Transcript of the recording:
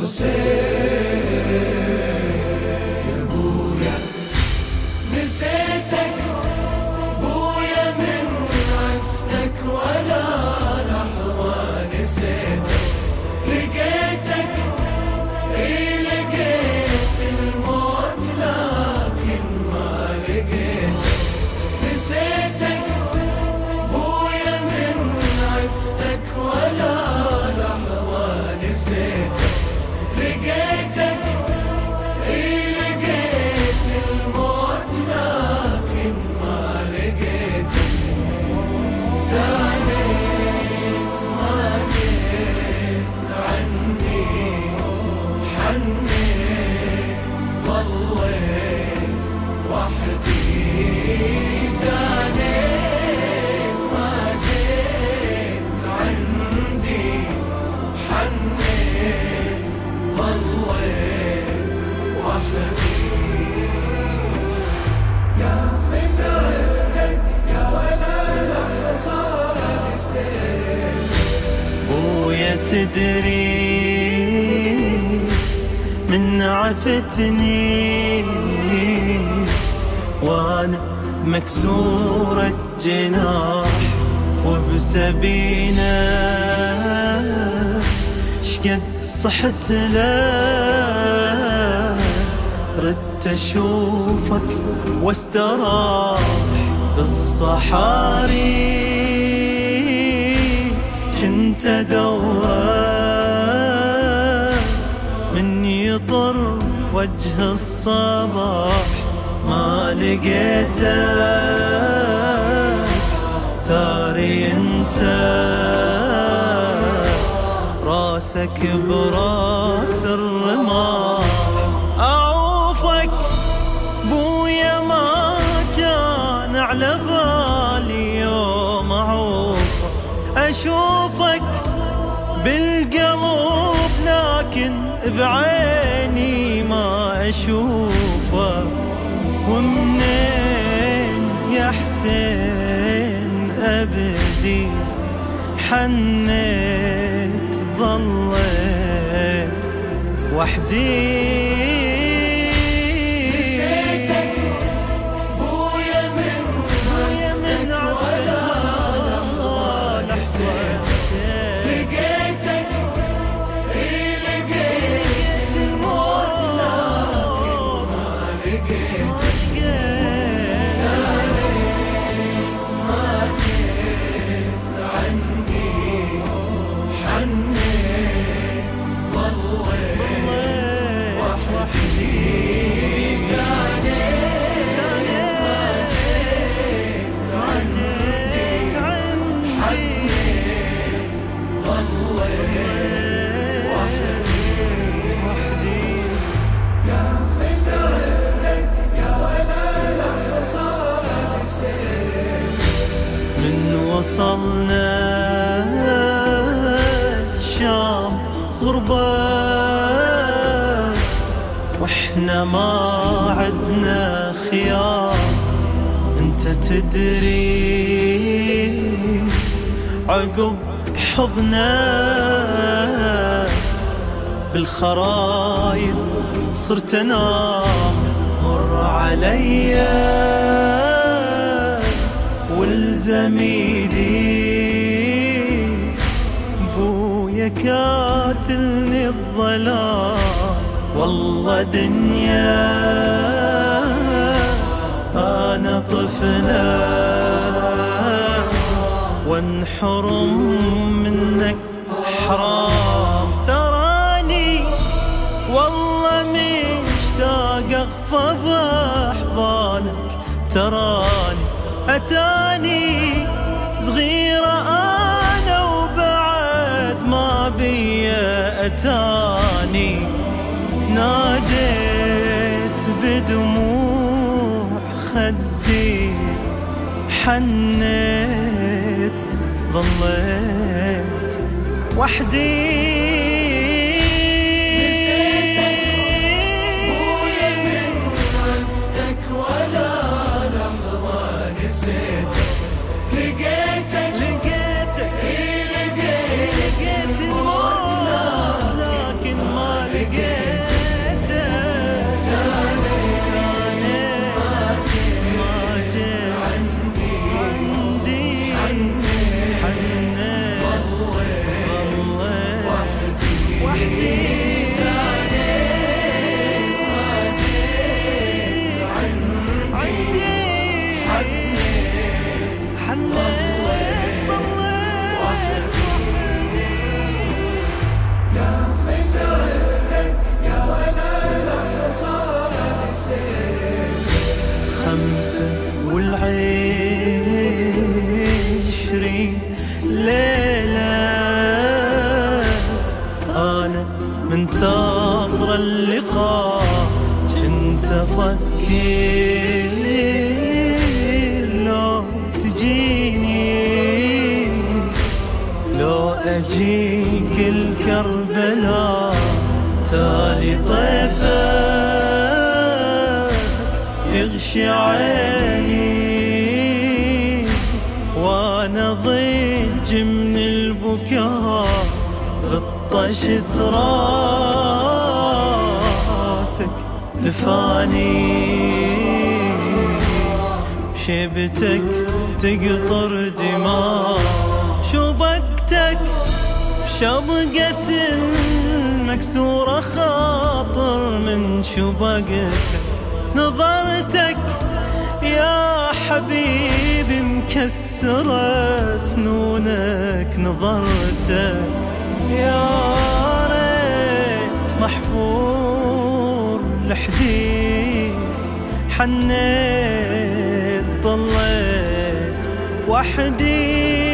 Você تدري من عفتني وأنا مكسورة جناح وبسبينة. شقد صحت لك ردت أشوفك واستراح بالصحاري. كنت أدور من يطر وجه الصباح ما لقيتك ثاري أنت. راسك براس الرماح. أعوفك بويا ما كان على بالي يوم أعوفك. اشوفك بعيني ما أشوفه. ومنين يا حسين أبدي حنيت ظليت وحدي. ما وإحنا ما عدنا خيار. انت تدري عقب حضنا بالخرايب صرت انام مر عليا والزميدي بويا كاتلني الظلام. والله دنيا أنا طفلة. وانحرم منك حرام. تراني والله مشتاق أغفى بأحضانك. تراني أتاني صغيرة أنا وبعد ما بيا أتاني. ناديت بدموع خدي حنيت ظليت وحدي. أفكر لو تجيني. لو أجيك الكربلاء تالي طيفك يغشي عيني. وأنا ضج من البكاء بطشت راسك لفاني بشيبتك تقطر دماء شوبكتك بشبقة مكسورة خاطر من شبقتك. نظرتك يا حبيبي مكسرة سنونك نظرتك. يا ريت محفور لحدي حنيت ضليت وحدي.